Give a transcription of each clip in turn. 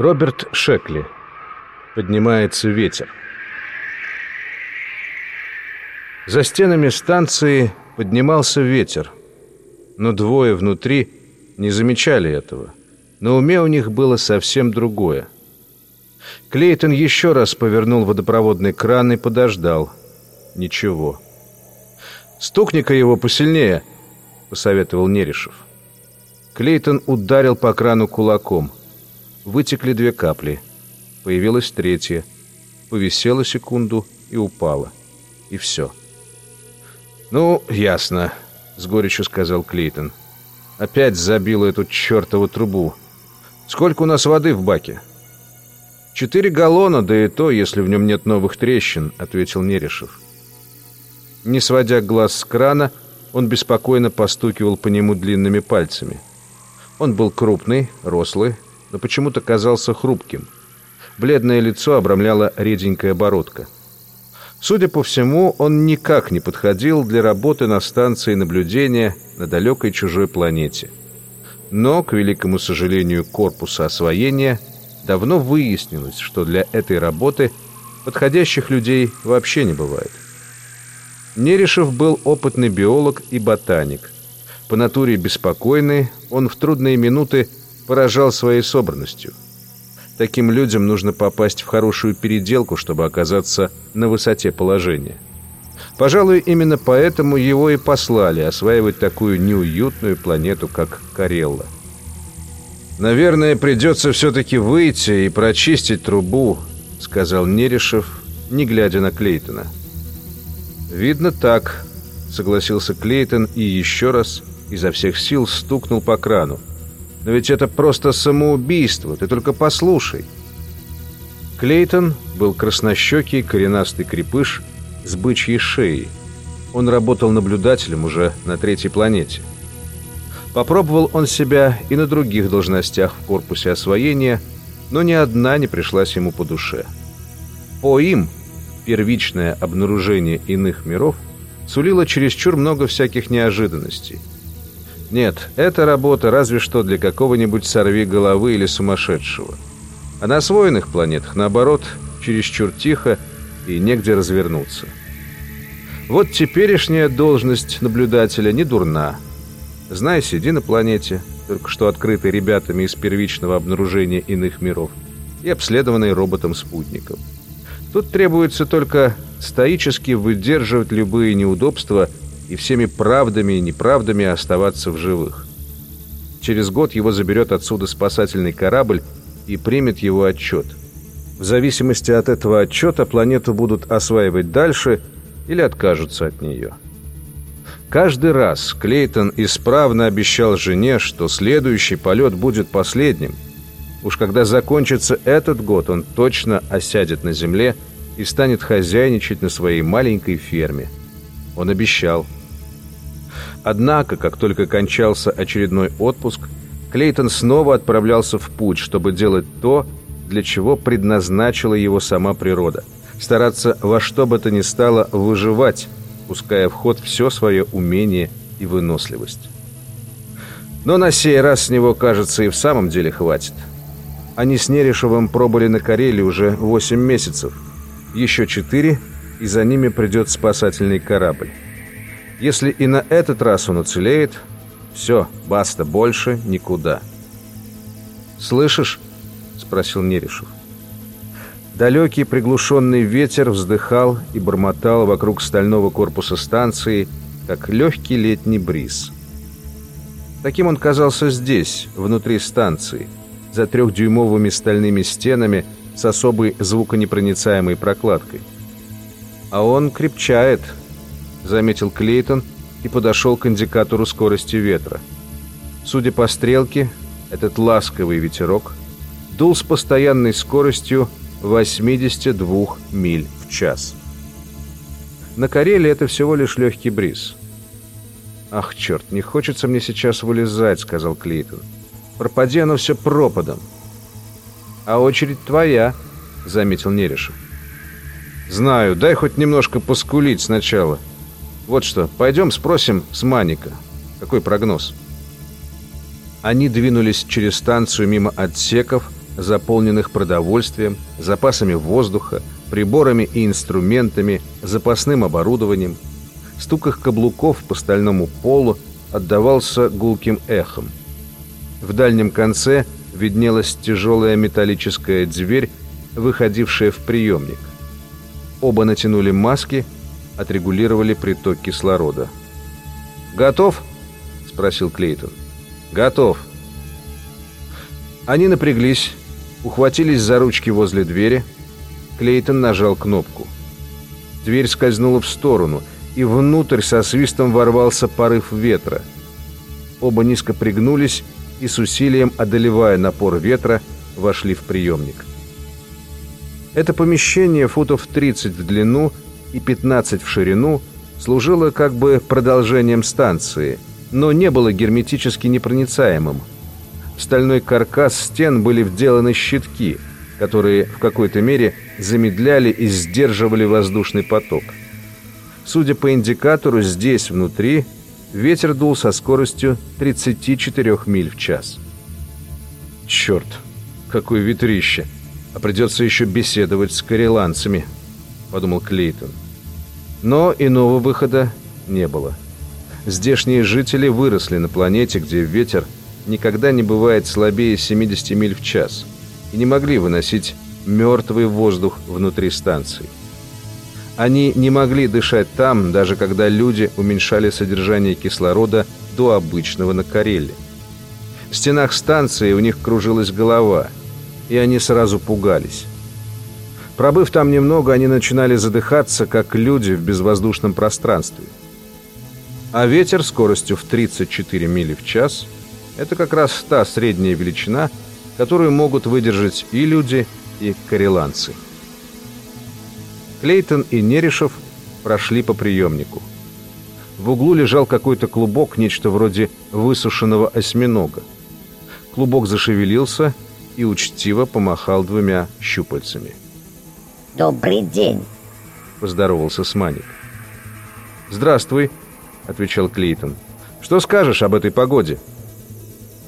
Роберт Шекли. Поднимается ветер. За стенами станции поднимался ветер, но двое внутри не замечали этого. На уме у них было совсем другое. Клейтон еще раз повернул водопроводный кран и подождал. Ничего. «Стукни-ка его посильнее», — посоветовал Нерешев. Клейтон ударил по крану кулаком. Вытекли две капли. Появилась третья. Повисела секунду и упала. И все. «Ну, ясно», — с горечью сказал Клейтон. «Опять забила эту чертову трубу. Сколько у нас воды в баке?» «Четыре галлона, да и то, если в нем нет новых трещин», — ответил Нерешев. Не сводя глаз с крана, он беспокойно постукивал по нему длинными пальцами. Он был крупный, рослый, но почему-то казался хрупким. Бледное лицо обрамляла реденькая бородка. Судя по всему, он никак не подходил для работы на станции наблюдения на далекой чужой планете. Но, к великому сожалению корпуса освоения, давно выяснилось, что для этой работы подходящих людей вообще не бывает. Нерешев был опытный биолог и ботаник. По натуре беспокойный, он в трудные минуты поражал своей собранностью. Таким людям нужно попасть в хорошую переделку, чтобы оказаться на высоте положения. Пожалуй, именно поэтому его и послали осваивать такую неуютную планету, как Карелла. «Наверное, придется все-таки выйти и прочистить трубу», — сказал Нерешев, не глядя на Клейтона. «Видно так», — согласился Клейтон и еще раз изо всех сил стукнул по крану. «Но ведь это просто самоубийство, ты только послушай». Клейтон был краснощекий, коренастый крепыш с бычьей шеей. Он работал наблюдателем уже на третьей планете. Попробовал он себя и на других должностях в корпусе освоения, но ни одна не пришлась ему по душе. По им первичное обнаружение иных миров сулило чересчур много всяких неожиданностей. Нет, эта работа разве что для какого-нибудь сорви головы или сумасшедшего. А на освоенных планетах, наоборот, чересчур тихо и негде развернуться. Вот теперешняя должность наблюдателя не дурна. Знай, сиди на планете, только что открытой ребятами из первичного обнаружения иных миров и обследованной роботом-спутником. Тут требуется только стоически выдерживать любые неудобства и всеми правдами и неправдами оставаться в живых. Через год его заберет отсюда спасательный корабль и примет его отчет. В зависимости от этого отчета планету будут осваивать дальше или откажутся от нее. Каждый раз Клейтон исправно обещал жене, что следующий полет будет последним – Уж когда закончится этот год, он точно осядет на земле и станет хозяйничать на своей маленькой ферме. Он обещал. Однако, как только кончался очередной отпуск, Клейтон снова отправлялся в путь, чтобы делать то, для чего предназначила его сама природа. Стараться во что бы то ни стало выживать, пуская в ход все свое умение и выносливость. Но на сей раз с него, кажется, и в самом деле хватит. Они с Нерешевым пробыли на Карелии уже 8 месяцев. Еще 4, и за ними придет спасательный корабль. Если и на этот раз он уцелеет, все, баста, больше никуда. «Слышишь?» — спросил Нерешев. Далекий приглушенный ветер вздыхал и бормотал вокруг стального корпуса станции, как легкий летний бриз. Таким он казался здесь, внутри станции — за трехдюймовыми стальными стенами с особой звуконепроницаемой прокладкой. «А он крепчает», — заметил Клейтон и подошел к индикатору скорости ветра. Судя по стрелке, этот ласковый ветерок дул с постоянной скоростью 82 миль в час. На Карелии это всего лишь легкий бриз. «Ах, черт, не хочется мне сейчас вылезать», — сказал Клейтон. Пропади оно все пропадом. А очередь твоя, заметил Нерешев. Знаю, дай хоть немножко поскулить сначала. Вот что, пойдем спросим с Маника. Какой прогноз? Они двинулись через станцию мимо отсеков, заполненных продовольствием, запасами воздуха, приборами и инструментами, запасным оборудованием. Стук их каблуков по стальному полу отдавался гулким эхом. В дальнем конце виднелась тяжелая металлическая дверь, выходившая в приемник. Оба натянули маски, отрегулировали приток кислорода. «Готов?» — спросил Клейтон. «Готов». Они напряглись, ухватились за ручки возле двери. Клейтон нажал кнопку. Дверь скользнула в сторону, и внутрь со свистом ворвался порыв ветра. Оба низко пригнулись и с усилием, одолевая напор ветра, вошли в приемник. Это помещение футов 30 в длину и 15 в ширину служило как бы продолжением станции, но не было герметически непроницаемым. В стальной каркас стен были вделаны щитки, которые в какой-то мере замедляли и сдерживали воздушный поток. Судя по индикатору, здесь, внутри, ветер дул со скоростью 34 миль в час. «Черт, какое ветрище! А придется еще беседовать с кареланцами», — подумал Клейтон. Но иного выхода не было. Здешние жители выросли на планете, где ветер никогда не бывает слабее 70 миль в час, и не могли выносить мертвый воздух внутри станции. Они не могли дышать там, даже когда люди уменьшали содержание кислорода до обычного на Карелле. В стенах станции у них кружилась голова, и они сразу пугались. Пробыв там немного, они начинали задыхаться, как люди в безвоздушном пространстве. А ветер скоростью в 34 мили в час – это как раз та средняя величина, которую могут выдержать и люди, и кареланцы. Клейтон и Нерешев прошли по приемнику. В углу лежал какой-то клубок, нечто вроде высушенного осьминога. Клубок зашевелился и учтиво помахал двумя щупальцами. «Добрый день!» — поздоровался Сманик. «Здравствуй!» — отвечал Клейтон. «Что скажешь об этой погоде?»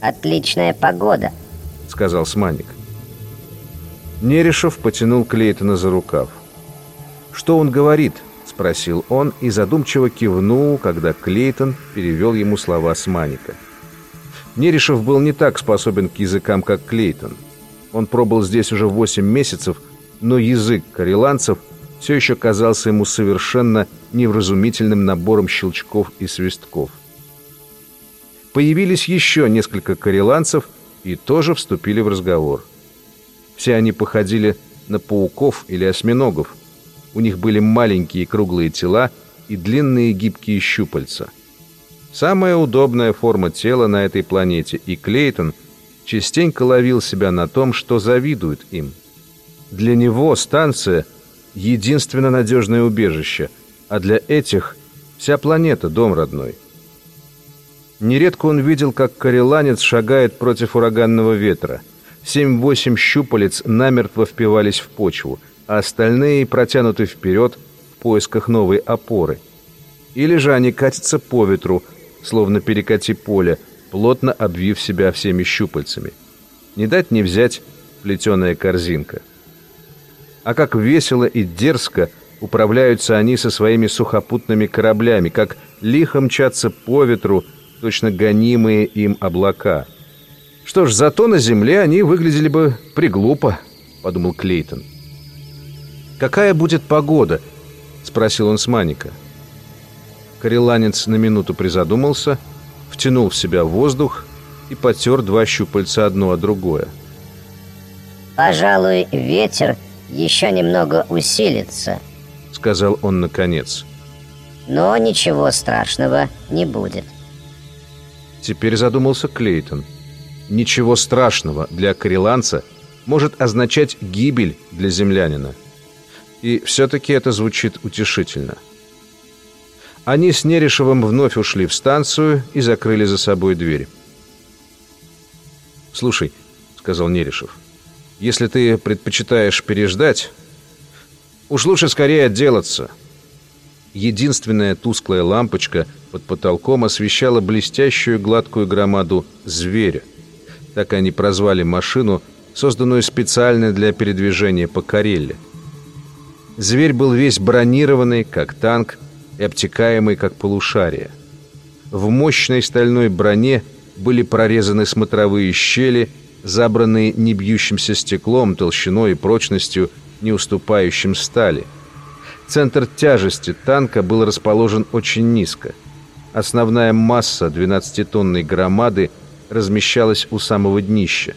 «Отличная погода!» — сказал Сманик. Нерешев потянул Клейтона за рукав. «Что он говорит?» — спросил он и задумчиво кивнул, когда Клейтон перевел ему слова Сманика. Нерешев был не так способен к языкам, как Клейтон. Он пробыл здесь уже восемь месяцев, но язык кареланцев все еще казался ему совершенно невразумительным набором щелчков и свистков. Появились еще несколько кареланцев и тоже вступили в разговор. Все они походили на пауков или осьминогов – у них были маленькие круглые тела и длинные гибкие щупальца. Самая удобная форма тела на этой планете, и Клейтон частенько ловил себя на том, что завидует им. Для него станция — единственно надежное убежище, а для этих вся планета — дом родной. Нередко он видел, как кареланец шагает против ураганного ветра. Семь-восемь щупалец намертво впивались в почву — а остальные протянуты вперед в поисках новой опоры. Или же они катятся по ветру, словно перекати поле, плотно обвив себя всеми щупальцами. Не дать не взять плетеная корзинка. А как весело и дерзко управляются они со своими сухопутными кораблями, как лихо мчатся по ветру, точно гонимые им облака. Что ж, зато на земле они выглядели бы приглупо, подумал Клейтон. «Какая будет погода?» — спросил он с Маника. Кареланец на минуту призадумался, втянул в себя воздух и потер два щупальца одно о другое. «Пожалуй, ветер еще немного усилится», — сказал он наконец. «Но ничего страшного не будет». Теперь задумался Клейтон. Ничего страшного для кареланца может означать гибель для землянина. И все-таки это звучит утешительно. Они с Нерешевым вновь ушли в станцию и закрыли за собой дверь. «Слушай», — сказал Нерешев, — «если ты предпочитаешь переждать, уж лучше скорее отделаться». Единственная тусклая лампочка под потолком освещала блестящую гладкую громаду зверя. Так они прозвали машину, созданную специально для передвижения по Карелле. Зверь был весь бронированный, как танк, и обтекаемый, как полушарие. В мощной стальной броне были прорезаны смотровые щели, забранные небьющимся стеклом, толщиной и прочностью, не уступающим стали. Центр тяжести танка был расположен очень низко. Основная масса 12-тонной громады размещалась у самого днища.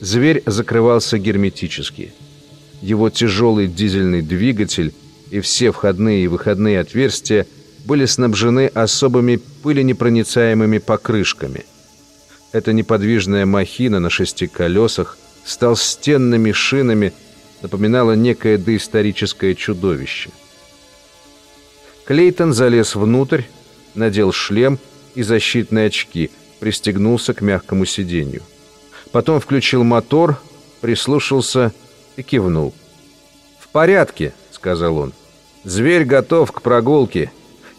Зверь закрывался герметически. Его тяжелый дизельный двигатель и все входные и выходные отверстия были снабжены особыми пыленепроницаемыми покрышками. Эта неподвижная махина на шести колесах с толстенными шинами напоминала некое доисторическое чудовище. Клейтон залез внутрь, надел шлем и защитные очки, пристегнулся к мягкому сиденью. Потом включил мотор, прислушался и кивнул. «В порядке», — сказал он. «Зверь готов к прогулке.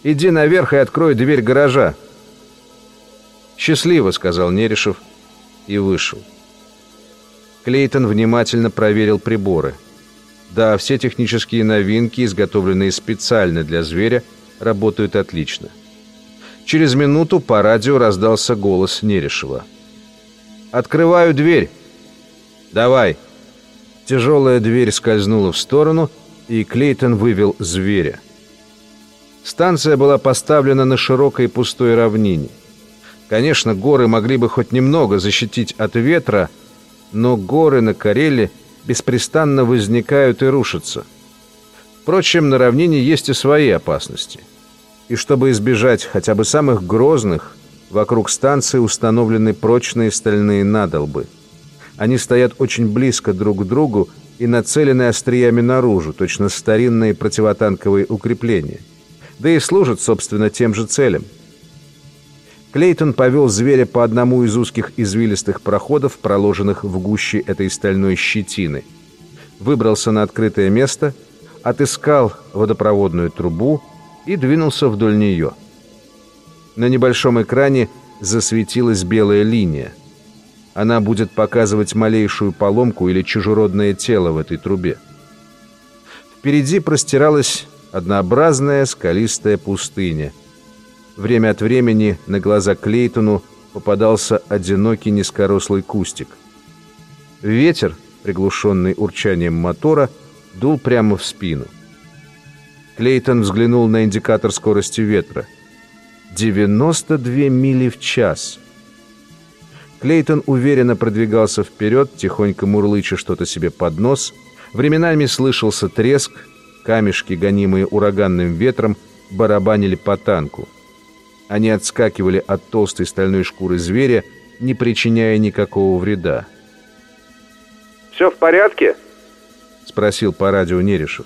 Иди наверх и открой дверь гаража». «Счастливо», — сказал Нерешев и вышел. Клейтон внимательно проверил приборы. Да, все технические новинки, изготовленные специально для зверя, работают отлично. Через минуту по радио раздался голос Нерешева. «Открываю дверь!» «Давай!» Тяжелая дверь скользнула в сторону, и Клейтон вывел зверя. Станция была поставлена на широкой пустой равнине. Конечно, горы могли бы хоть немного защитить от ветра, но горы на Кареле беспрестанно возникают и рушатся. Впрочем, на равнине есть и свои опасности – и чтобы избежать хотя бы самых грозных, вокруг станции установлены прочные стальные надолбы. Они стоят очень близко друг к другу и нацелены остриями наружу, точно старинные противотанковые укрепления. Да и служат, собственно, тем же целям. Клейтон повел зверя по одному из узких извилистых проходов, проложенных в гуще этой стальной щетины. Выбрался на открытое место, отыскал водопроводную трубу, и двинулся вдоль нее. На небольшом экране засветилась белая линия. Она будет показывать малейшую поломку или чужеродное тело в этой трубе. Впереди простиралась однообразная скалистая пустыня. Время от времени на глаза Клейтону попадался одинокий низкорослый кустик. Ветер, приглушенный урчанием мотора, дул прямо в спину. Клейтон взглянул на индикатор скорости ветра. 92 мили в час. Клейтон уверенно продвигался вперед, тихонько мурлыча что-то себе под нос. Временами слышался треск, камешки, гонимые ураганным ветром, барабанили по танку. Они отскакивали от толстой стальной шкуры зверя, не причиняя никакого вреда. «Все в порядке?» — спросил по радио Нерешев.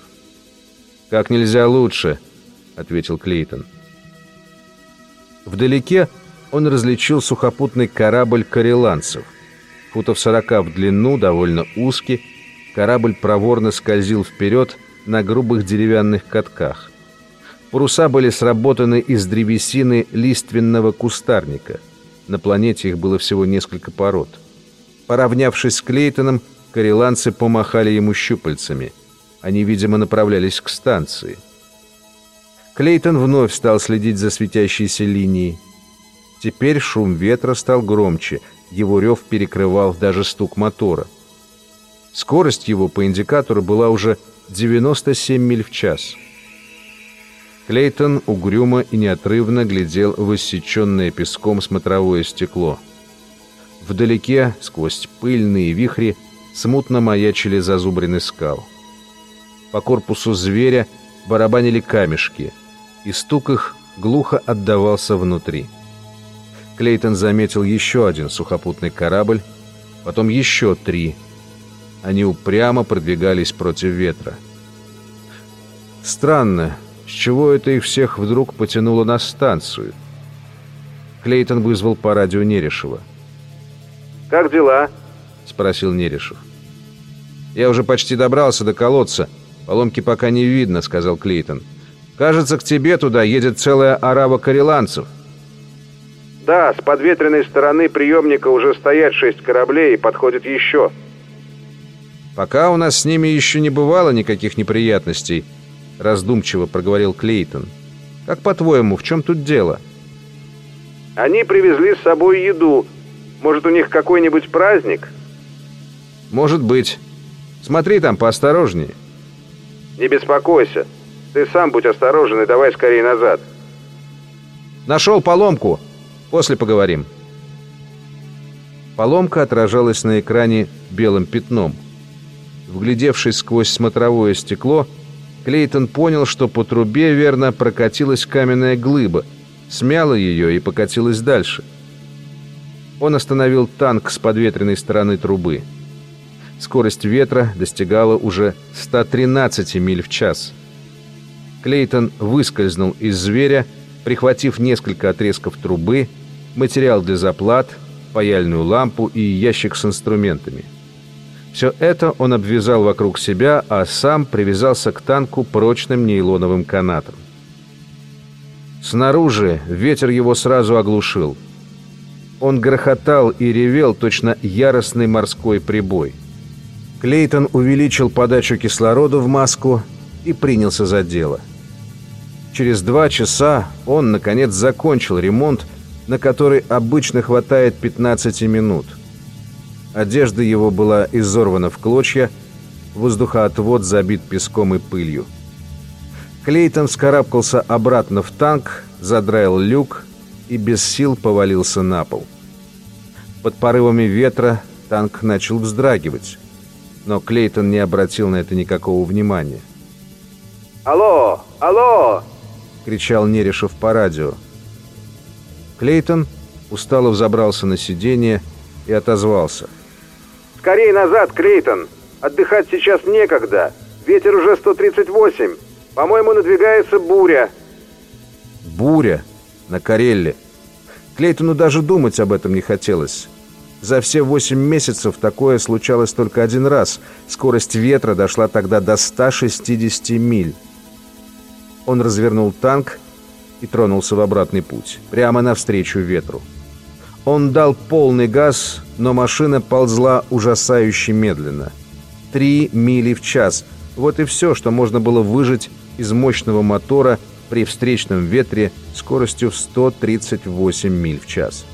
«Как нельзя лучше», — ответил Клейтон. Вдалеке он различил сухопутный корабль кареланцев. Футов сорока в длину, довольно узкий, корабль проворно скользил вперед на грубых деревянных катках. Паруса были сработаны из древесины лиственного кустарника. На планете их было всего несколько пород. Поравнявшись с Клейтоном, кареланцы помахали ему щупальцами — они, видимо, направлялись к станции. Клейтон вновь стал следить за светящейся линией. Теперь шум ветра стал громче, его рев перекрывал даже стук мотора. Скорость его по индикатору была уже 97 миль в час. Клейтон угрюмо и неотрывно глядел в иссеченное песком смотровое стекло. Вдалеке, сквозь пыльные вихри, смутно маячили зазубрины скал. По корпусу зверя барабанили камешки, и стук их глухо отдавался внутри. Клейтон заметил еще один сухопутный корабль, потом еще три. Они упрямо продвигались против ветра. Странно, с чего это их всех вдруг потянуло на станцию? Клейтон вызвал по радио Нерешева. «Как дела?» — спросил Нерешев. «Я уже почти добрался до колодца», «Поломки пока не видно», — сказал Клейтон. «Кажется, к тебе туда едет целая арава кареланцев». Да, с подветренной стороны приемника уже стоят шесть кораблей и подходит еще. Пока у нас с ними еще не бывало никаких неприятностей, раздумчиво проговорил Клейтон. Как по-твоему, в чем тут дело? Они привезли с собой еду. Может, у них какой-нибудь праздник? Может быть. Смотри там поосторожнее. Не беспокойся. Ты сам будь осторожен и давай скорее назад. Нашел поломку. После поговорим. Поломка отражалась на экране белым пятном. Вглядевшись сквозь смотровое стекло, Клейтон понял, что по трубе верно прокатилась каменная глыба, смяла ее и покатилась дальше. Он остановил танк с подветренной стороны трубы. Скорость ветра достигала уже 113 миль в час. Клейтон выскользнул из зверя, прихватив несколько отрезков трубы, материал для заплат, паяльную лампу и ящик с инструментами. Все это он обвязал вокруг себя, а сам привязался к танку прочным нейлоновым канатом. Снаружи ветер его сразу оглушил. Он грохотал и ревел точно яростный морской прибой. Клейтон увеличил подачу кислорода в маску и принялся за дело. Через два часа он, наконец, закончил ремонт, на который обычно хватает 15 минут. Одежда его была изорвана в клочья, воздухоотвод забит песком и пылью. Клейтон вскарабкался обратно в танк, задраил люк и без сил повалился на пол. Под порывами ветра танк начал вздрагивать но Клейтон не обратил на это никакого внимания. «Алло! Алло!» — кричал Нерешев по радио. Клейтон устало взобрался на сиденье и отозвался. «Скорей назад, Клейтон! Отдыхать сейчас некогда! Ветер уже 138! По-моему, надвигается буря!» «Буря? На Карелле!» Клейтону даже думать об этом не хотелось. За все восемь месяцев такое случалось только один раз. Скорость ветра дошла тогда до 160 миль. Он развернул танк и тронулся в обратный путь, прямо навстречу ветру. Он дал полный газ, но машина ползла ужасающе медленно. Три мили в час. Вот и все, что можно было выжить из мощного мотора при встречном ветре скоростью в 138 миль в час.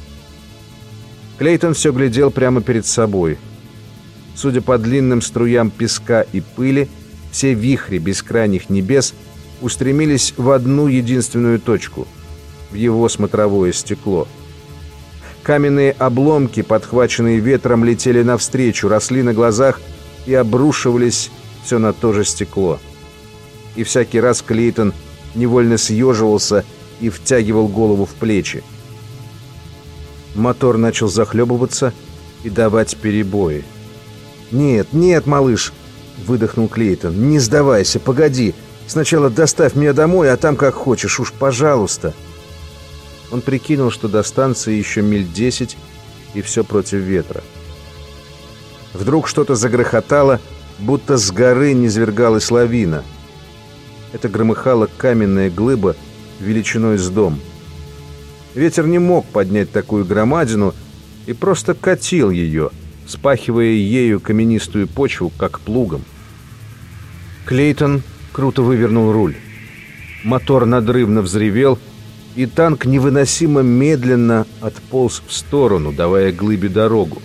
Клейтон все глядел прямо перед собой. Судя по длинным струям песка и пыли, все вихри бескрайних небес устремились в одну единственную точку — в его смотровое стекло. Каменные обломки, подхваченные ветром, летели навстречу, росли на глазах и обрушивались все на то же стекло. И всякий раз Клейтон невольно съеживался и втягивал голову в плечи. Мотор начал захлебываться и давать перебои. «Нет, нет, малыш!» — выдохнул Клейтон. «Не сдавайся, погоди. Сначала доставь меня домой, а там как хочешь, уж пожалуйста». Он прикинул, что до станции еще миль десять, и все против ветра. Вдруг что-то загрохотало, будто с горы низвергалась лавина. Это громыхала каменная глыба величиной с дом — Ветер не мог поднять такую громадину и просто катил ее, спахивая ею каменистую почву, как плугом. Клейтон круто вывернул руль. Мотор надрывно взревел, и танк невыносимо медленно отполз в сторону, давая глыбе дорогу.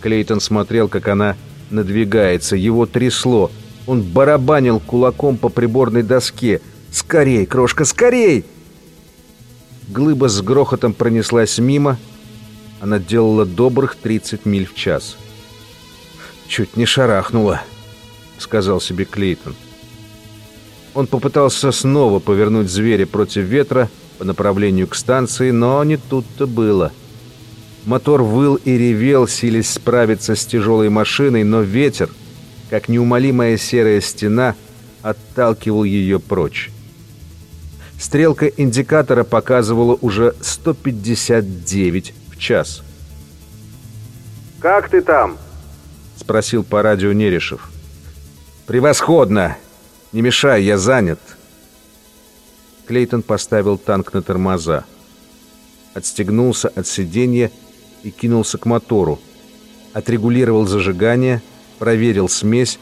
Клейтон смотрел, как она надвигается, его трясло. Он барабанил кулаком по приборной доске. «Скорей, крошка, скорей!» Глыба с грохотом пронеслась мимо. Она делала добрых 30 миль в час. «Чуть не шарахнула», — сказал себе Клейтон. Он попытался снова повернуть зверя против ветра по направлению к станции, но не тут-то было. Мотор выл и ревел, силясь справиться с тяжелой машиной, но ветер, как неумолимая серая стена, отталкивал ее прочь. Стрелка индикатора показывала уже 159 в час. «Как ты там?» — спросил по радио Нерешев. «Превосходно! Не мешай, я занят!» Клейтон поставил танк на тормоза. отстегнулся от сиденья и кинулся к мотору. Отрегулировал зажигание, проверил смесь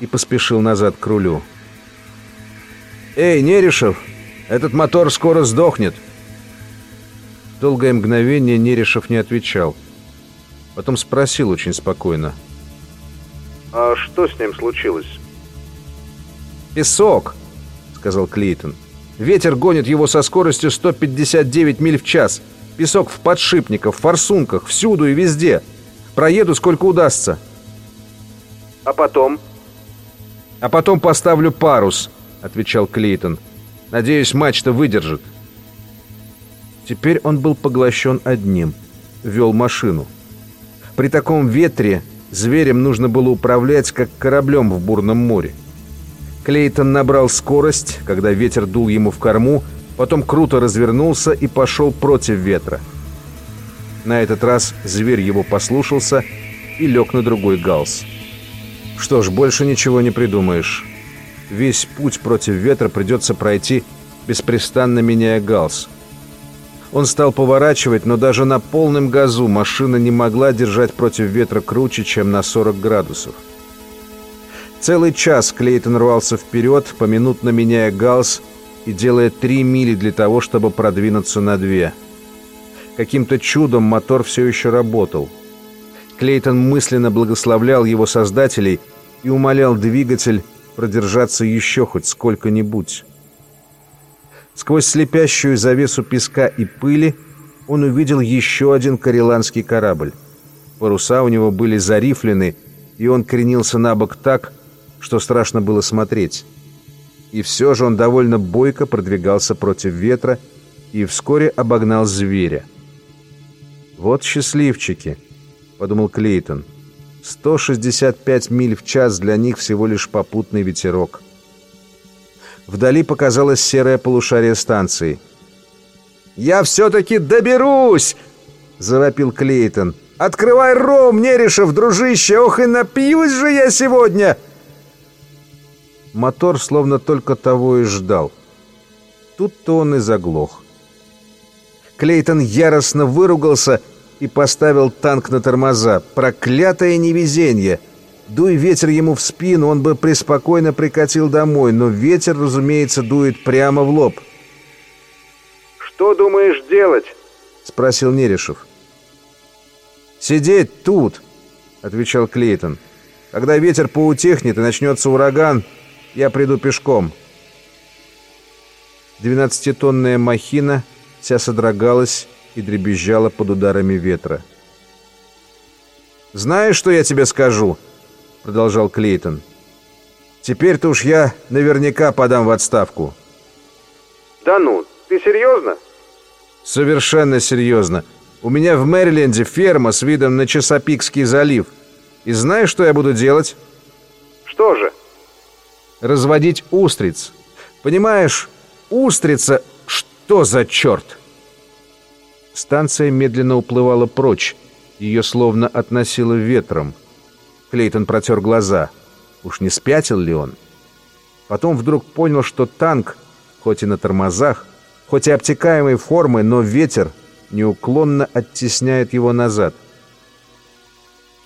и поспешил назад к рулю. «Эй, Нерешев, этот мотор скоро сдохнет!» Долгое мгновение Нерешев не отвечал. Потом спросил очень спокойно. «А что с ним случилось?» «Песок!» — сказал Клейтон. «Ветер гонит его со скоростью 159 миль в час. Песок в подшипниках, в форсунках, всюду и везде. Проеду сколько удастся». «А потом?» «А потом поставлю парус», — отвечал Клейтон. «Надеюсь, мачта выдержит». Теперь он был поглощен одним. Вел машину. При таком ветре зверем нужно было управлять, как кораблем в бурном море. Клейтон набрал скорость, когда ветер дул ему в корму, потом круто развернулся и пошел против ветра. На этот раз зверь его послушался и лег на другой галс. Что ж, больше ничего не придумаешь. Весь путь против ветра придется пройти, беспрестанно меняя галс. Он стал поворачивать, но даже на полном газу машина не могла держать против ветра круче, чем на 40 градусов. Целый час Клейтон рвался вперед, поминутно меняя галс и делая три мили для того, чтобы продвинуться на две. Каким-то чудом мотор все еще работал. Клейтон мысленно благословлял его создателей и умолял двигатель продержаться еще хоть сколько-нибудь. Сквозь слепящую завесу песка и пыли он увидел еще один кареланский корабль. Паруса у него были зарифлены, и он кренился на бок так, что страшно было смотреть. И все же он довольно бойко продвигался против ветра и вскоре обогнал зверя. «Вот счастливчики», — подумал Клейтон. «165 миль в час для них всего лишь попутный ветерок». Вдали показалось серое полушарие станции. «Я все-таки доберусь!» — завопил Клейтон. «Открывай ром, Нерешев, дружище! Ох и напьюсь же я сегодня!» Мотор словно только того и ждал. Тут-то он и заглох. Клейтон яростно выругался и поставил танк на тормоза. Проклятое невезение! — Дуй ветер ему в спину, он бы преспокойно прикатил домой, но ветер, разумеется, дует прямо в лоб. «Что думаешь делать?» — спросил Нерешев. «Сидеть тут», — отвечал Клейтон. «Когда ветер поутихнет и начнется ураган, я приду пешком». Двенадцатитонная махина вся содрогалась и дребезжала под ударами ветра. «Знаешь, что я тебе скажу?» — продолжал Клейтон. «Теперь-то уж я наверняка подам в отставку». «Да ну, ты серьезно?» «Совершенно серьезно. У меня в Мэриленде ферма с видом на Чесопикский залив. И знаешь, что я буду делать?» «Что же?» «Разводить устриц. Понимаешь, устрица... Что за черт?» Станция медленно уплывала прочь. Ее словно относило ветром. Клейтон протер глаза. Уж не спятил ли он? Потом вдруг понял, что танк, хоть и на тормозах, хоть и обтекаемой формы, но ветер неуклонно оттесняет его назад.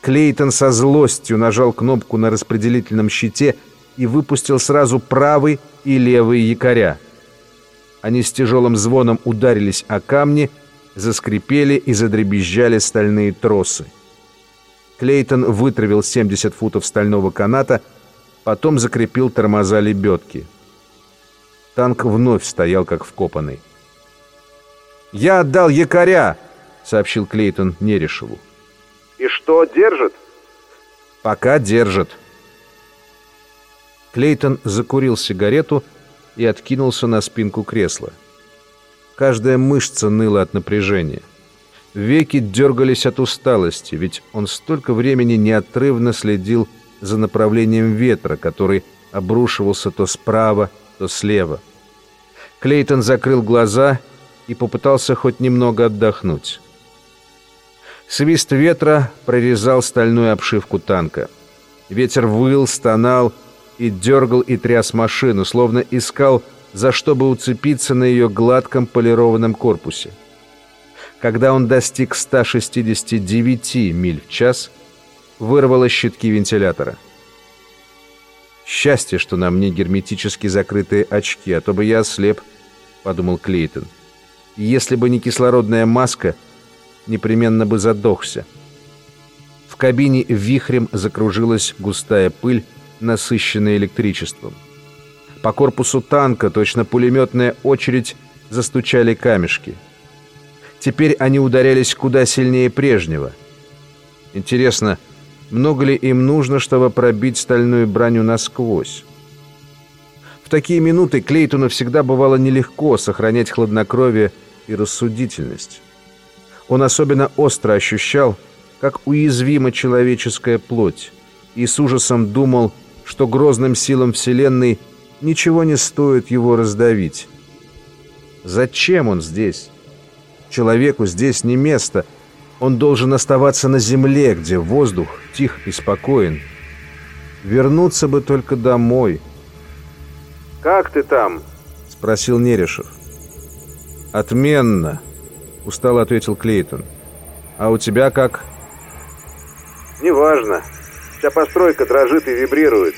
Клейтон со злостью нажал кнопку на распределительном щите и выпустил сразу правый и левый якоря. Они с тяжелым звоном ударились о камни, заскрипели и задребезжали стальные тросы. Клейтон вытравил 70 футов стального каната, потом закрепил тормоза лебедки. Танк вновь стоял как вкопанный. «Я отдал якоря!» — сообщил Клейтон Нерешеву. «И что, держит?» «Пока держит». Клейтон закурил сигарету и откинулся на спинку кресла. Каждая мышца ныла от напряжения. Веки дергались от усталости, ведь он столько времени неотрывно следил за направлением ветра, который обрушивался то справа, то слева. Клейтон закрыл глаза и попытался хоть немного отдохнуть. Свист ветра прорезал стальную обшивку танка. Ветер выл, стонал и дергал и тряс машину, словно искал, за что бы уцепиться на ее гладком полированном корпусе. Когда он достиг 169 миль в час, вырвало щитки вентилятора. «Счастье, что на мне герметически закрытые очки, а то бы я ослеп», — подумал Клейтон. «Если бы не кислородная маска, непременно бы задохся». В кабине вихрем закружилась густая пыль, насыщенная электричеством. По корпусу танка, точно пулеметная очередь, застучали камешки. Теперь они ударялись куда сильнее прежнего. Интересно, много ли им нужно, чтобы пробить стальную броню насквозь? В такие минуты Клейтону всегда бывало нелегко сохранять хладнокровие и рассудительность. Он особенно остро ощущал, как уязвима человеческая плоть, и с ужасом думал, что грозным силам Вселенной ничего не стоит его раздавить. Зачем он здесь? Человеку здесь не место. Он должен оставаться на земле, где воздух тих и спокоен. Вернуться бы только домой. «Как ты там?» — спросил Нерешев. «Отменно», — устало ответил Клейтон. «А у тебя как?» «Неважно. Вся постройка дрожит и вибрирует.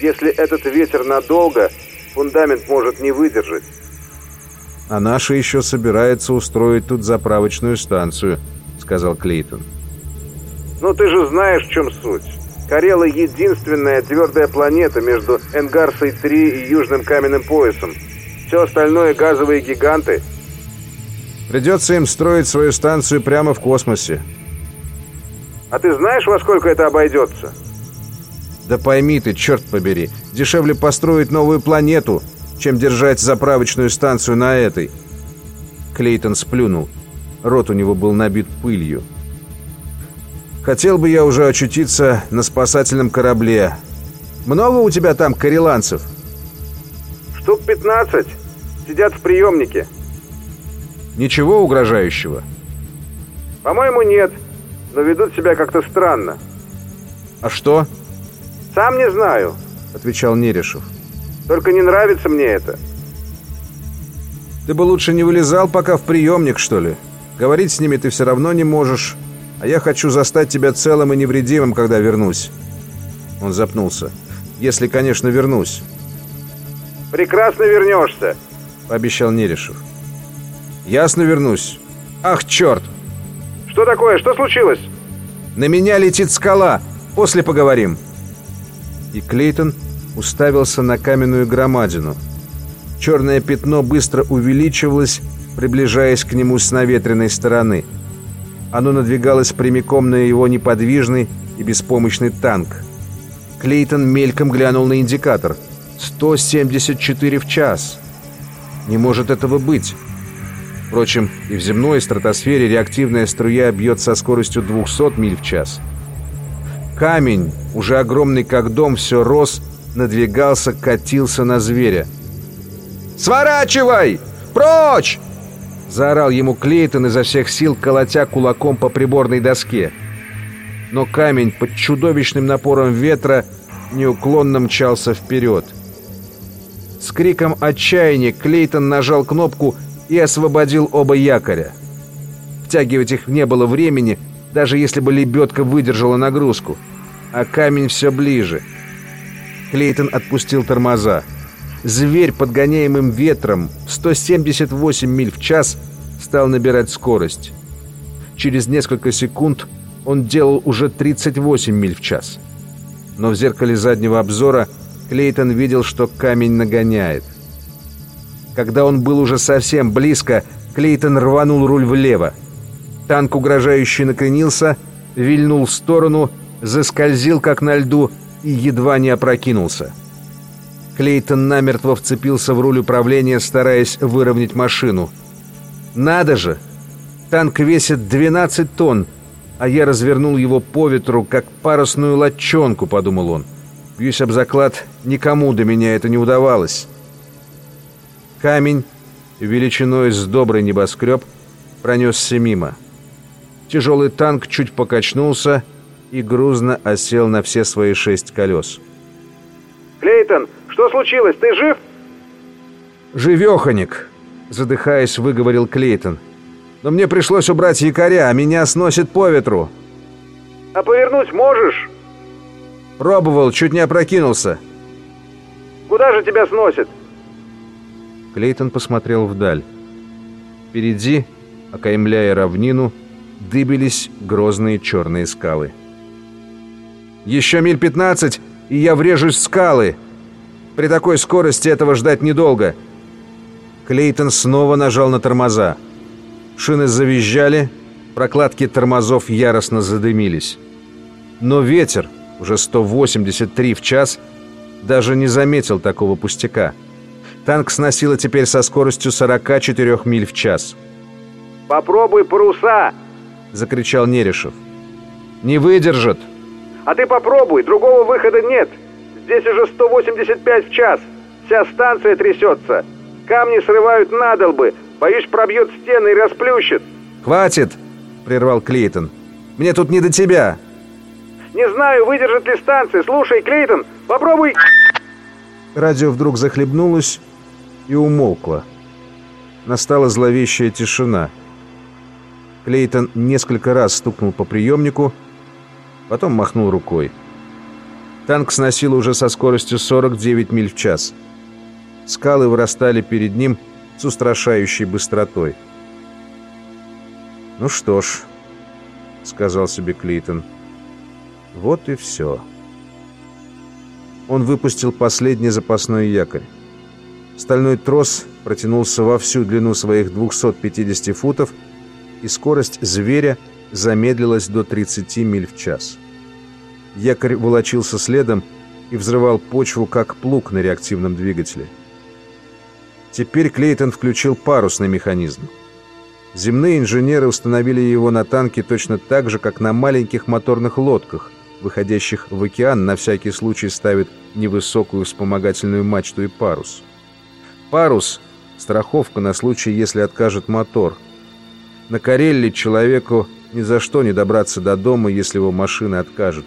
Если этот ветер надолго, фундамент может не выдержать». «А наша еще собирается устроить тут заправочную станцию», — сказал Клейтон. «Ну ты же знаешь, в чем суть. Карела — единственная твердая планета между Энгарсой-3 и Южным каменным поясом. Все остальное — газовые гиганты». «Придется им строить свою станцию прямо в космосе», а ты знаешь, во сколько это обойдется? Да пойми ты, черт побери, дешевле построить новую планету, чем держать заправочную станцию на этой. Клейтон сплюнул. Рот у него был набит пылью. Хотел бы я уже очутиться на спасательном корабле. Много у тебя там кареланцев? Штук 15. Сидят в приемнике. Ничего угрожающего? По-моему, нет но ведут себя как-то странно. А что? Сам не знаю, отвечал Нерешев. Только не нравится мне это. Ты бы лучше не вылезал пока в приемник, что ли? Говорить с ними ты все равно не можешь. А я хочу застать тебя целым и невредимым, когда вернусь. Он запнулся. Если, конечно, вернусь. Прекрасно вернешься, пообещал Нерешев. Ясно вернусь. Ах, черт! Что такое? Что случилось? На меня летит скала. После поговорим. И Клейтон уставился на каменную громадину. Черное пятно быстро увеличивалось, приближаясь к нему с наветренной стороны. Оно надвигалось прямиком на его неподвижный и беспомощный танк. Клейтон мельком глянул на индикатор. 174 в час. Не может этого быть. Впрочем, и в земной стратосфере реактивная струя бьет со скоростью 200 миль в час. Камень, уже огромный как дом, все рос, надвигался, катился на зверя. «Сворачивай! Прочь!» Заорал ему Клейтон изо всех сил, колотя кулаком по приборной доске. Но камень под чудовищным напором ветра неуклонно мчался вперед. С криком отчаяния Клейтон нажал кнопку и освободил оба якоря. Втягивать их не было времени, даже если бы лебедка выдержала нагрузку. А камень все ближе. Клейтон отпустил тормоза. Зверь, подгоняемым ветром, 178 миль в час, стал набирать скорость. Через несколько секунд он делал уже 38 миль в час. Но в зеркале заднего обзора Клейтон видел, что камень нагоняет. Когда он был уже совсем близко, Клейтон рванул руль влево. Танк угрожающе накренился, вильнул в сторону, заскользил, как на льду, и едва не опрокинулся. Клейтон намертво вцепился в руль управления, стараясь выровнять машину. «Надо же! Танк весит 12 тонн, а я развернул его по ветру, как парусную лодчонку», — подумал он. «Бьюсь об заклад, никому до меня это не удавалось». Камень, величиной с добрый небоскреб, пронесся мимо. Тяжелый танк чуть покачнулся и грузно осел на все свои шесть колес. «Клейтон, что случилось? Ты жив?» «Живеханик!» — задыхаясь, выговорил Клейтон. Но мне пришлось убрать якоря, а меня сносит по ветру. А повернуть можешь? Пробовал, чуть не опрокинулся. Куда же тебя сносит? Клейтон посмотрел вдаль. Впереди, окаймляя равнину, дыбились грозные черные скалы. «Еще миль пятнадцать, и я врежусь в скалы!» При такой скорости этого ждать недолго. Клейтон снова нажал на тормоза. Шины завизжали, прокладки тормозов яростно задымились. Но ветер, уже 183 в час, даже не заметил такого пустяка. Танк сносило теперь со скоростью 44 миль в час. «Попробуй паруса!» — закричал Нерешев. «Не выдержат!» «А ты попробуй, другого выхода нет!» Здесь уже 185 в час. Вся станция трясется. Камни срывают надолбы. Боюсь, пробьет стены и расплющит. «Хватит!» — прервал Клейтон. «Мне тут не до тебя!» «Не знаю, выдержит ли станция. Слушай, Клейтон, попробуй...» Радио вдруг захлебнулось и умолкло. Настала зловещая тишина. Клейтон несколько раз стукнул по приемнику, потом махнул рукой. Танк сносил уже со скоростью 49 миль в час. Скалы вырастали перед ним с устрашающей быстротой. «Ну что ж», — сказал себе Клейтон, — «вот и все». Он выпустил последний запасной якорь. Стальной трос протянулся во всю длину своих 250 футов, и скорость зверя замедлилась до 30 миль в час. Якорь волочился следом и взрывал почву, как плуг на реактивном двигателе. Теперь Клейтон включил парусный механизм. Земные инженеры установили его на танке точно так же, как на маленьких моторных лодках, выходящих в океан, на всякий случай ставят невысокую вспомогательную мачту и парус. Парус – страховка на случай, если откажет мотор. На Карелле человеку ни за что не добраться до дома, если его машина откажет.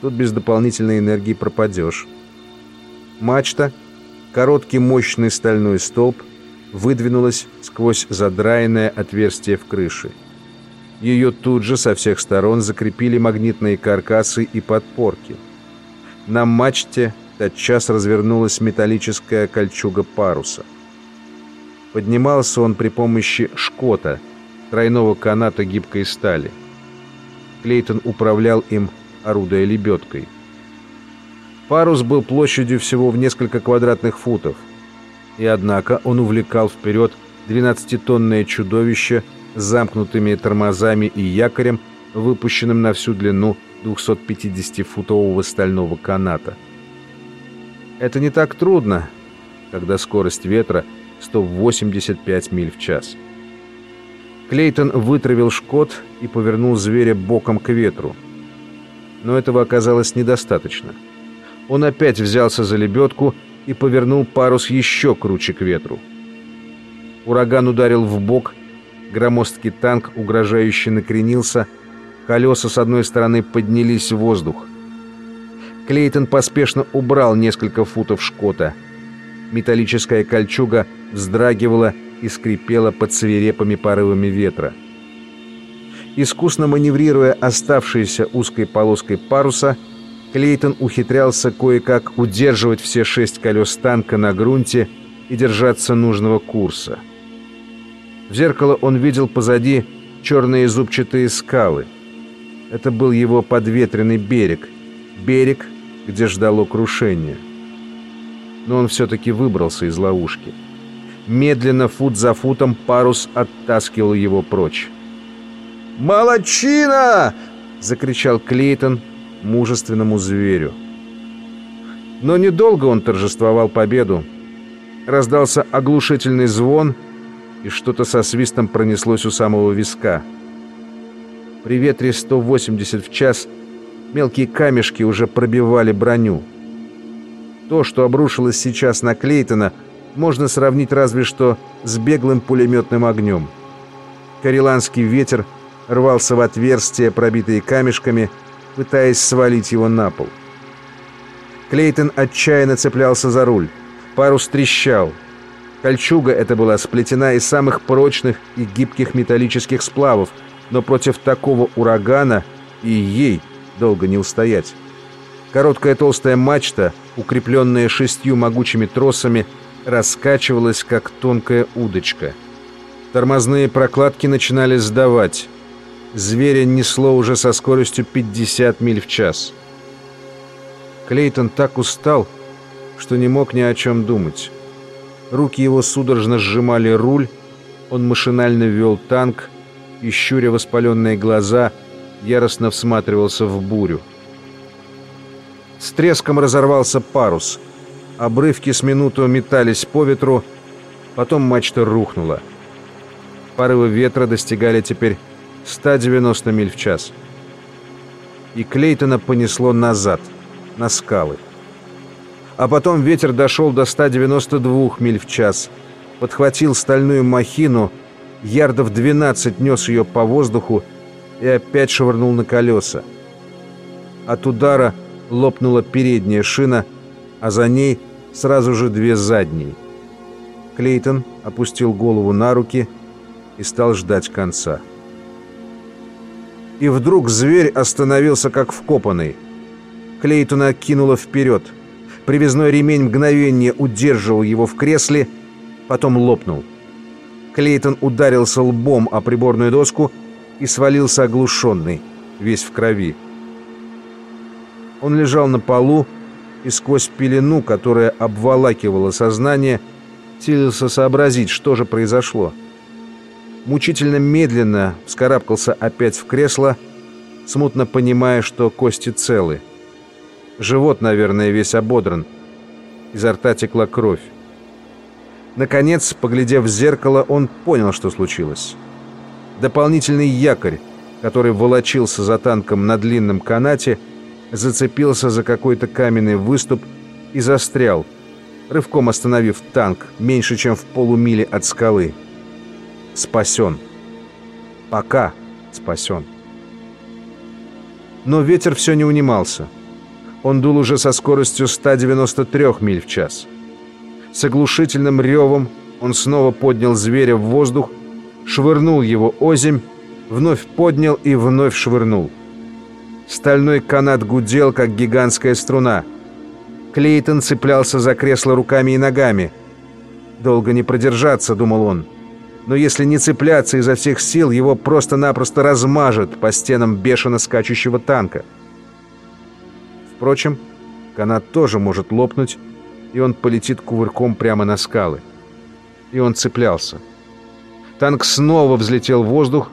Тут без дополнительной энергии пропадешь. Мачта, короткий мощный стальной столб, выдвинулась сквозь задраенное отверстие в крыше. Ее тут же со всех сторон закрепили магнитные каркасы и подпорки. На мачте тотчас развернулась металлическая кольчуга паруса. Поднимался он при помощи шкота, тройного каната гибкой стали. Клейтон управлял им орудуя лебедкой. Парус был площадью всего в несколько квадратных футов, и однако он увлекал вперед 12-тонное чудовище с замкнутыми тормозами и якорем, выпущенным на всю длину 250-футового стального каната. Это не так трудно, когда скорость ветра 185 миль в час. Клейтон вытравил шкот и повернул зверя боком к ветру но этого оказалось недостаточно. Он опять взялся за лебедку и повернул парус еще круче к ветру. Ураган ударил в бок, громоздкий танк угрожающе накренился, колеса с одной стороны поднялись в воздух. Клейтон поспешно убрал несколько футов шкота. Металлическая кольчуга вздрагивала и скрипела под свирепыми порывами ветра. Искусно маневрируя оставшейся узкой полоской паруса, Клейтон ухитрялся кое-как удерживать все шесть колес танка на грунте и держаться нужного курса. В зеркало он видел позади черные зубчатые скалы. Это был его подветренный берег, берег, где ждало крушение. Но он все-таки выбрался из ловушки. Медленно, фут за футом, парус оттаскивал его прочь. «Молодчина!» — закричал Клейтон мужественному зверю. Но недолго он торжествовал победу. Раздался оглушительный звон, и что-то со свистом пронеслось у самого виска. При ветре 180 в час мелкие камешки уже пробивали броню. То, что обрушилось сейчас на Клейтона, можно сравнить разве что с беглым пулеметным огнем. Кареланский ветер — рвался в отверстия, пробитые камешками, пытаясь свалить его на пол. Клейтон отчаянно цеплялся за руль. Парус трещал. Кольчуга эта была сплетена из самых прочных и гибких металлических сплавов, но против такого урагана и ей долго не устоять. Короткая толстая мачта, укрепленная шестью могучими тросами, раскачивалась, как тонкая удочка. Тормозные прокладки начинали сдавать. Зверя несло уже со скоростью 50 миль в час. Клейтон так устал, что не мог ни о чем думать. Руки его судорожно сжимали руль, он машинально вел танк и, щуря воспаленные глаза, яростно всматривался в бурю. С треском разорвался парус. Обрывки с минуту метались по ветру, потом мачта рухнула. Порывы ветра достигали теперь 190 миль в час. И Клейтона понесло назад, на скалы. А потом ветер дошел до 192 миль в час, подхватил стальную махину, ярдов 12 нес ее по воздуху и опять швырнул на колеса. От удара лопнула передняя шина, а за ней сразу же две задние. Клейтон опустил голову на руки и стал ждать конца. И вдруг зверь остановился как вкопанный. Клейтона кинуло вперед. Привязной ремень мгновение удерживал его в кресле, потом лопнул. Клейтон ударился лбом о приборную доску и свалился оглушенный, весь в крови. Он лежал на полу и сквозь пелену, которая обволакивала сознание, силился сообразить, что же произошло. Мучительно медленно вскарабкался опять в кресло, смутно понимая, что кости целы. Живот, наверное, весь ободран. Изо рта текла кровь. Наконец, поглядев в зеркало, он понял, что случилось. Дополнительный якорь, который волочился за танком на длинном канате, — зацепился за какой-то каменный выступ и застрял, рывком остановив танк меньше, чем в полумиле от скалы. Спасен. Пока спасен. Но ветер все не унимался. Он дул уже со скоростью 193 миль в час. С оглушительным ревом он снова поднял зверя в воздух, швырнул его озимь, вновь поднял и вновь швырнул. Стальной канат гудел, как гигантская струна. Клейтон цеплялся за кресло руками и ногами. «Долго не продержаться», — думал он. «Но если не цепляться изо всех сил, его просто-напросто размажет по стенам бешено скачущего танка». Впрочем, канат тоже может лопнуть, и он полетит кувырком прямо на скалы. И он цеплялся. Танк снова взлетел в воздух,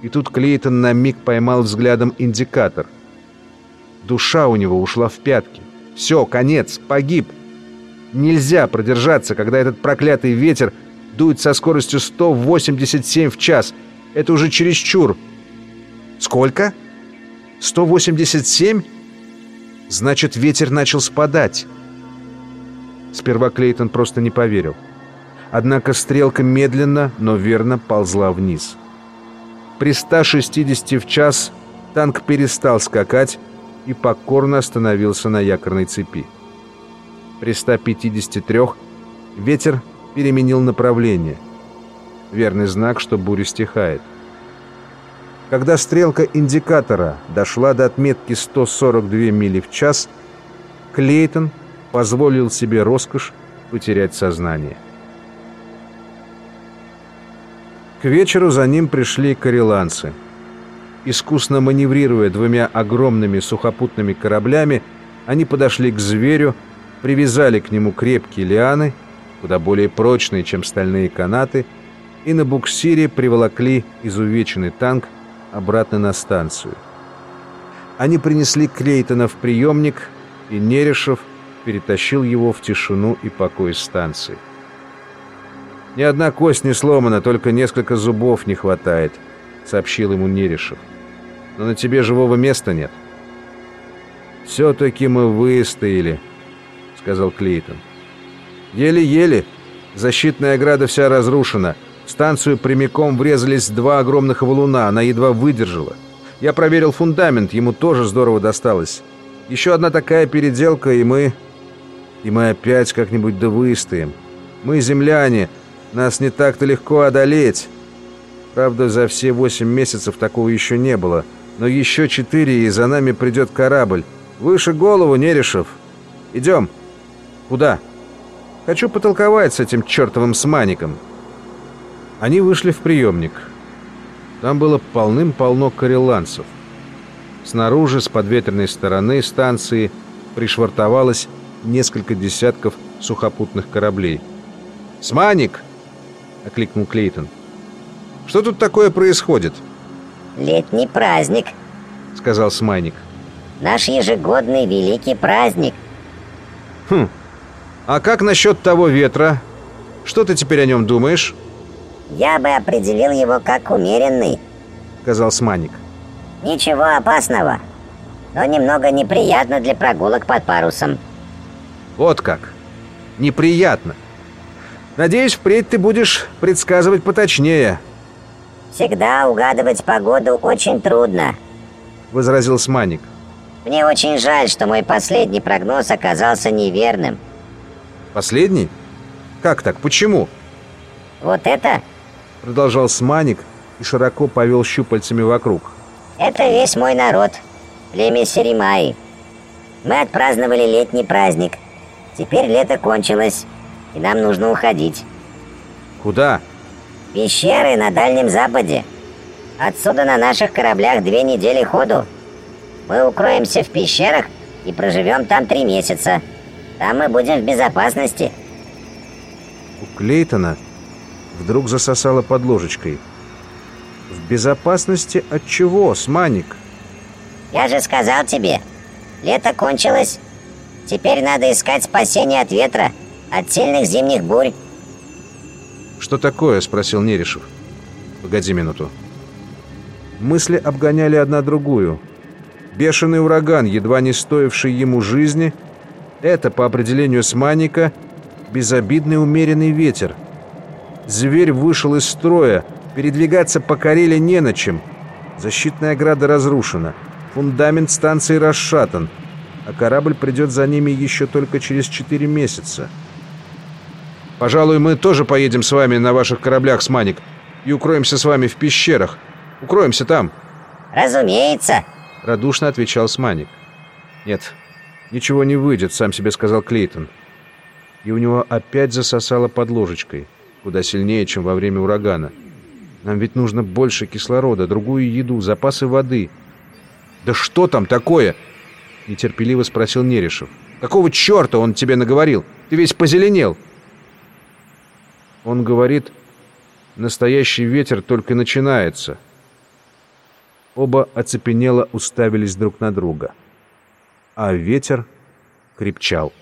и тут Клейтон на миг поймал взглядом индикатор. Душа у него ушла в пятки. Все, конец, погиб. Нельзя продержаться, когда этот проклятый ветер дует со скоростью 187 в час. Это уже чересчур. Сколько? 187? Значит, ветер начал спадать. Сперва Клейтон просто не поверил. Однако стрелка медленно, но верно ползла вниз. При 160 в час танк перестал скакать и покорно остановился на якорной цепи. При 153 ветер переменил направление. Верный знак, что буря стихает. Когда стрелка индикатора дошла до отметки 142 мили в час, Клейтон позволил себе роскошь потерять сознание. К вечеру за ним пришли кареланцы. Искусно маневрируя двумя огромными сухопутными кораблями, они подошли к зверю, привязали к нему крепкие лианы, куда более прочные, чем стальные канаты, и на буксире приволокли изувеченный танк обратно на станцию. Они принесли Клейтона в приемник, и Нерешев перетащил его в тишину и покой станции. «Ни одна кость не сломана, только несколько зубов не хватает», — сообщил ему Нерешев. «Но на тебе живого места нет». «Все-таки мы выстояли», — сказал Клейтон. «Еле-еле. Защитная ограда вся разрушена. В станцию прямиком врезались два огромных валуна, она едва выдержала. Я проверил фундамент, ему тоже здорово досталось. Еще одна такая переделка, и мы... И мы опять как-нибудь да выстоим». Мы земляне, нас не так-то легко одолеть. Правда, за все восемь месяцев такого еще не было. Но еще четыре, и за нами придет корабль. Выше голову, Нерешев. Идем. Куда? Хочу потолковать с этим чертовым смаником. Они вышли в приемник. Там было полным-полно кареланцев. Снаружи, с подветренной стороны станции, пришвартовалось несколько десятков сухопутных кораблей. «Сманик!» — окликнул Клейтон. «Что тут такое происходит?» «Летний праздник», — сказал Смайник. «Наш ежегодный великий праздник». «Хм, а как насчет того ветра? Что ты теперь о нем думаешь?» «Я бы определил его как умеренный», — сказал Сманик. «Ничего опасного, но немного неприятно для прогулок под парусом». «Вот как? Неприятно. Надеюсь, впредь ты будешь предсказывать поточнее». «Всегда угадывать погоду очень трудно», — возразил Сманик. «Мне очень жаль, что мой последний прогноз оказался неверным». «Последний? Как так? Почему?» «Вот это Продолжал Сманик и широко повел щупальцами вокруг. «Это весь мой народ, племя Серимаи. Мы отпраздновали летний праздник. Теперь лето кончилось, и нам нужно уходить». «Куда?» «Пещеры на Дальнем Западе. Отсюда на наших кораблях две недели ходу. Мы укроемся в пещерах и проживем там три месяца. Там мы будем в безопасности». У Клейтона вдруг засосало под ложечкой. «В безопасности от чего, Сманик?» «Я же сказал тебе, лето кончилось. Теперь надо искать спасение от ветра, от сильных зимних бурь». «Что такое?» — спросил Нерешев. «Погоди минуту». Мысли обгоняли одна другую. Бешеный ураган, едва не стоивший ему жизни, это, по определению Сманика, безобидный умеренный ветер — Зверь вышел из строя. Передвигаться по Кареле не на чем. Защитная ограда разрушена. Фундамент станции расшатан. А корабль придет за ними еще только через четыре месяца. «Пожалуй, мы тоже поедем с вами на ваших кораблях, Сманик, и укроемся с вами в пещерах. Укроемся там». «Разумеется», — радушно отвечал Сманик. «Нет, ничего не выйдет», — сам себе сказал Клейтон. И у него опять засосало под ложечкой куда сильнее, чем во время урагана. Нам ведь нужно больше кислорода, другую еду, запасы воды. «Да что там такое?» — нетерпеливо спросил Нерешев. «Какого черта он тебе наговорил? Ты весь позеленел!» Он говорит, настоящий ветер только начинается. Оба оцепенело уставились друг на друга. А ветер крепчал.